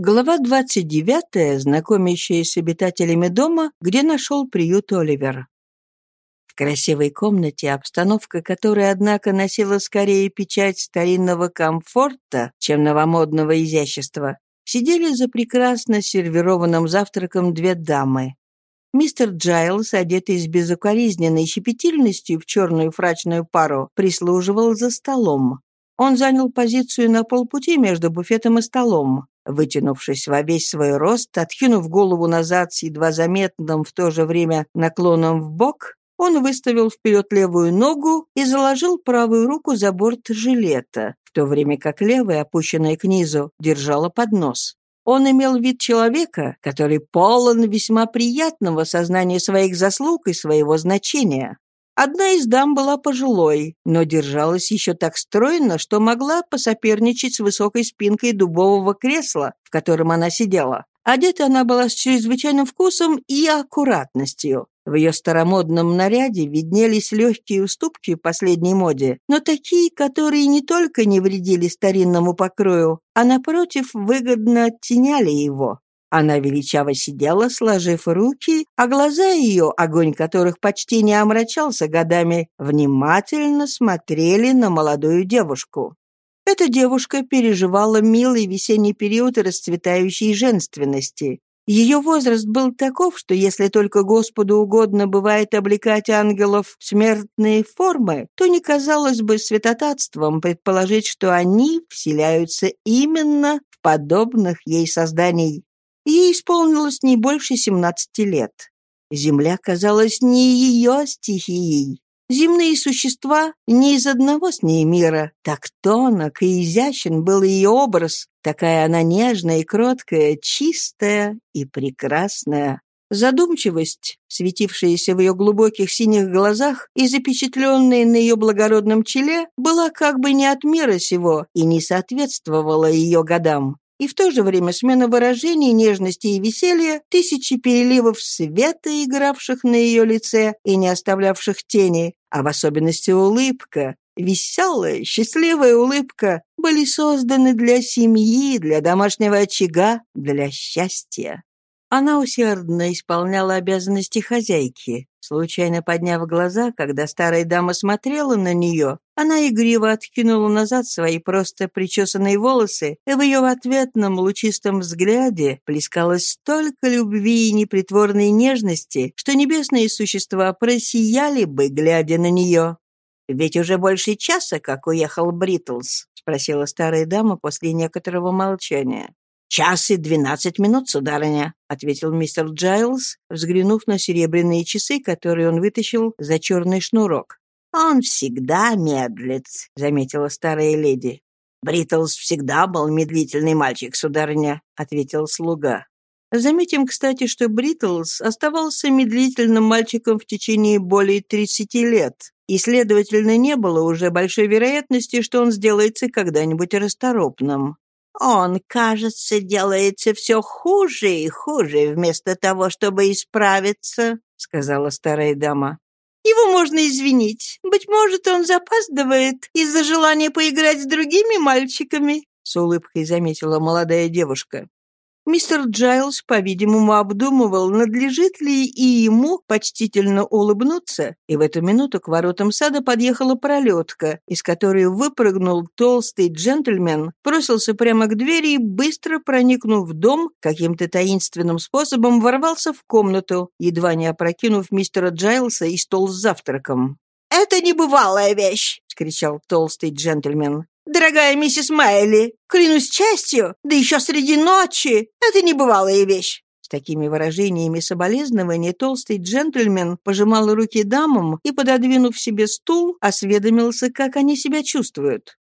Глава 29, знакомящая с обитателями дома, где нашел приют Оливер. В красивой комнате, обстановка которой, однако, носила скорее печать старинного комфорта, чем новомодного изящества, сидели за прекрасно сервированным завтраком две дамы. Мистер Джайлс, одетый с безукоризненной щепетильностью в черную фрачную пару, прислуживал за столом. Он занял позицию на полпути между буфетом и столом. Вытянувшись во весь свой рост, откинув голову назад с едва заметным в то же время наклоном в бок, он выставил вперед левую ногу и заложил правую руку за борт жилета, в то время как левая, опущенная к низу, держала поднос. Он имел вид человека, который полон весьма приятного сознания своих заслуг и своего значения. Одна из дам была пожилой, но держалась еще так стройно, что могла посоперничать с высокой спинкой дубового кресла, в котором она сидела. Одета она была с чрезвычайным вкусом и аккуратностью. В ее старомодном наряде виднелись легкие уступки последней моде, но такие, которые не только не вредили старинному покрою, а, напротив, выгодно оттеняли его. Она величаво сидела, сложив руки, а глаза ее, огонь которых почти не омрачался годами, внимательно смотрели на молодую девушку. Эта девушка переживала милый весенний период расцветающей женственности. Ее возраст был таков, что если только Господу угодно бывает облекать ангелов в смертные формы, то не казалось бы святотатством предположить, что они вселяются именно в подобных ей созданий. Ей исполнилось не больше 17 лет. Земля казалась не ее стихией. Земные существа не из одного с ней мира. Так тонок и изящен был ее образ, такая она нежная и кроткая, чистая и прекрасная. Задумчивость, светившаяся в ее глубоких синих глазах и запечатленная на ее благородном челе, была как бы не от мира сего и не соответствовала ее годам и в то же время смена выражений, нежности и веселья, тысячи переливов света, игравших на ее лице и не оставлявших тени, а в особенности улыбка, веселая, счастливая улыбка, были созданы для семьи, для домашнего очага, для счастья. Она усердно исполняла обязанности хозяйки. Случайно подняв глаза, когда старая дама смотрела на нее, она игриво откинула назад свои просто причесанные волосы, и в ее ответном лучистом взгляде плескалось столько любви и непритворной нежности, что небесные существа просияли бы, глядя на нее. «Ведь уже больше часа, как уехал Бритлс», — спросила старая дама после некоторого молчания. «Час и двенадцать минут, сударыня», — ответил мистер Джайлз, взглянув на серебряные часы, которые он вытащил за черный шнурок. «Он всегда медлит», — заметила старая леди. «Бритлс всегда был медлительный мальчик, сударыня», — ответил слуга. Заметим, кстати, что Бритлс оставался медлительным мальчиком в течение более 30 лет, и, следовательно, не было уже большой вероятности, что он сделается когда-нибудь расторопным. Он, кажется, делается все хуже и хуже, вместо того, чтобы исправиться», — сказала старая дама. «Его можно извинить. Быть может, он запаздывает из-за желания поиграть с другими мальчиками», — с улыбкой заметила молодая девушка. Мистер Джайлз, по-видимому, обдумывал, надлежит ли и ему почтительно улыбнуться, и в эту минуту к воротам сада подъехала пролетка, из которой выпрыгнул толстый джентльмен, бросился прямо к двери и, быстро проникнув в дом, каким-то таинственным способом ворвался в комнату, едва не опрокинув мистера Джайлса и стол с завтраком. «Это небывалая вещь!» — скричал толстый джентльмен. «Дорогая миссис Майли, клянусь частью, да еще среди ночи, это небывалая вещь». С такими выражениями соболезнования толстый джентльмен пожимал руки дамам и, пододвинув себе стул, осведомился, как они себя чувствуют.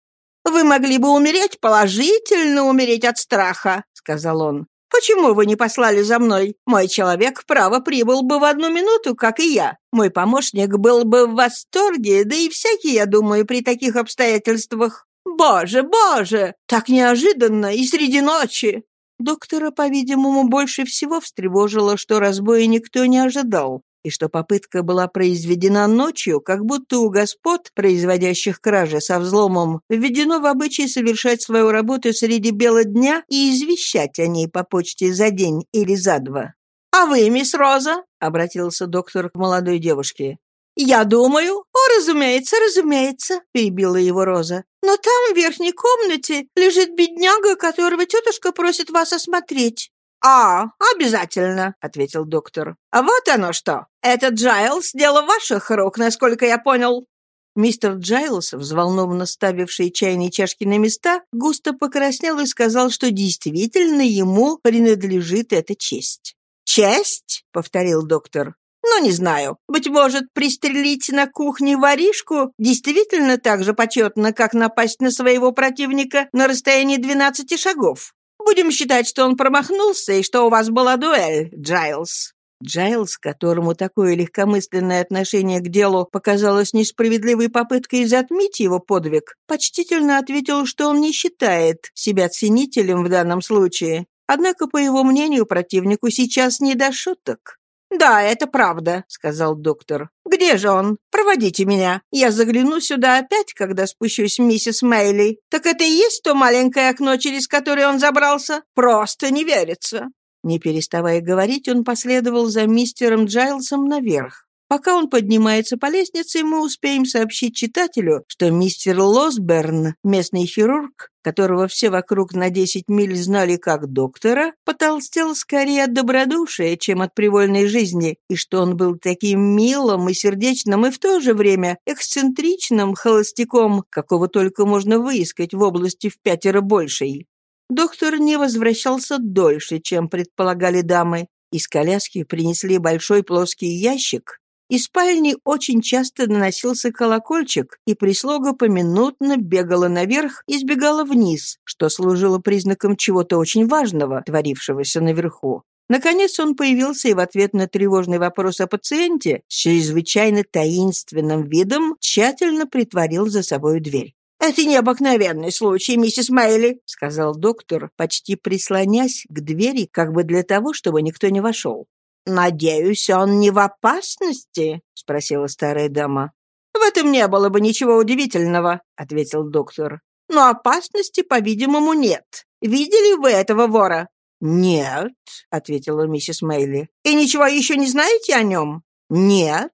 «Вы могли бы умереть, положительно умереть от страха», — сказал он. «Почему вы не послали за мной? Мой человек, право, прибыл бы в одну минуту, как и я. Мой помощник был бы в восторге, да и всякий, я думаю, при таких обстоятельствах. «Боже, боже! Так неожиданно и среди ночи!» Доктора, по-видимому, больше всего встревожило, что разбоя никто не ожидал. и что попытка была произведена ночью, как будто у господ, производящих кражи со взломом, введено в обычай совершать свою работу среди бела дня и извещать о ней по почте за день или за два. «А вы, мисс Роза?» — обратился доктор к молодой девушке. «Я думаю...» «О, разумеется, разумеется», — перебила его Роза. «Но там, в верхней комнате, лежит бедняга, которого тетушка просит вас осмотреть». «А, обязательно», — ответил доктор. «А вот оно что. Этот Джайлс — дело ваших рук, насколько я понял». Мистер Джайлс, взволнованно ставивший чайные чашки на места, густо покраснел и сказал, что действительно ему принадлежит эта честь. «Честь?» — повторил доктор. Ну, не знаю. Быть может, пристрелить на кухне воришку действительно так же почетно, как напасть на своего противника на расстоянии 12 шагов. Будем считать, что он промахнулся и что у вас была дуэль, Джайлз». Джайлз, которому такое легкомысленное отношение к делу показалось несправедливой попыткой затмить его подвиг, почтительно ответил, что он не считает себя ценителем в данном случае. Однако, по его мнению, противнику сейчас не до шуток. «Да, это правда», — сказал доктор. «Где же он? Проводите меня. Я загляну сюда опять, когда спущусь миссис Мейли. Так это и есть то маленькое окно, через которое он забрался? Просто не верится». Не переставая говорить, он последовал за мистером Джайлсом наверх. Пока он поднимается по лестнице, мы успеем сообщить читателю, что мистер Лосберн, местный хирург, которого все вокруг на 10 миль знали как доктора, потолстел скорее от добродушия, чем от привольной жизни, и что он был таким милым и сердечным и в то же время эксцентричным холостяком, какого только можно выискать в области в пятеро большей. Доктор не возвращался дольше, чем предполагали дамы. Из коляски принесли большой плоский ящик, из спальни очень часто доносился колокольчик, и прислуга поминутно бегала наверх и сбегала вниз, что служило признаком чего-то очень важного, творившегося наверху. Наконец он появился и в ответ на тревожный вопрос о пациенте с чрезвычайно таинственным видом тщательно притворил за собой дверь. «Это необыкновенный случай, миссис Мэйли», — сказал доктор, почти прислонясь к двери, как бы для того, чтобы никто не вошел. «Надеюсь, он не в опасности?» — спросила старая дама. «В этом не было бы ничего удивительного», — ответил доктор. «Но опасности, по-видимому, нет. Видели вы этого вора?» «Нет», — ответила миссис Мейли. «И ничего еще не знаете о нем?» «Нет».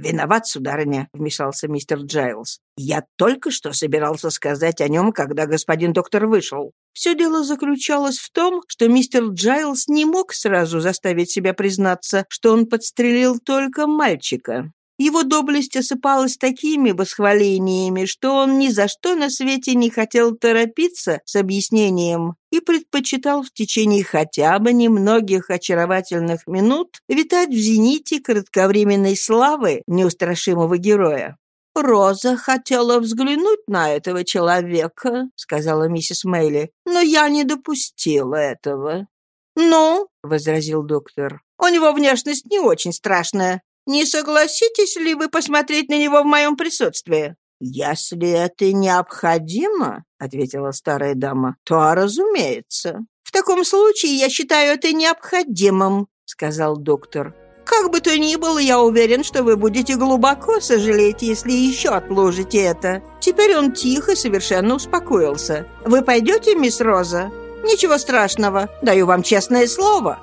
«Виноват, сударыня», — вмешался мистер Джайлз. «Я только что собирался сказать о нем, когда господин доктор вышел. Все дело заключалось в том, что мистер Джайлз не мог сразу заставить себя признаться, что он подстрелил только мальчика. Его доблесть осыпалась такими восхвалениями, что он ни за что на свете не хотел торопиться с объяснением и предпочитал в течение хотя бы немногих очаровательных минут витать в зените кратковременной славы неустрашимого героя. «Роза хотела взглянуть на этого человека», — сказала миссис Мейли, «но я не допустила этого». «Ну», — возразил доктор, — «у него внешность не очень страшная. Не согласитесь ли вы посмотреть на него в моем присутствии?» «Если это необходимо», — ответила старая дама, — «то, разумеется». «В таком случае я считаю это необходимым», — сказал доктор. «Как бы то ни было, я уверен, что вы будете глубоко сожалеть, если еще отложите это». Теперь он тихо совершенно успокоился. «Вы пойдете, мисс Роза?» «Ничего страшного, даю вам честное слово.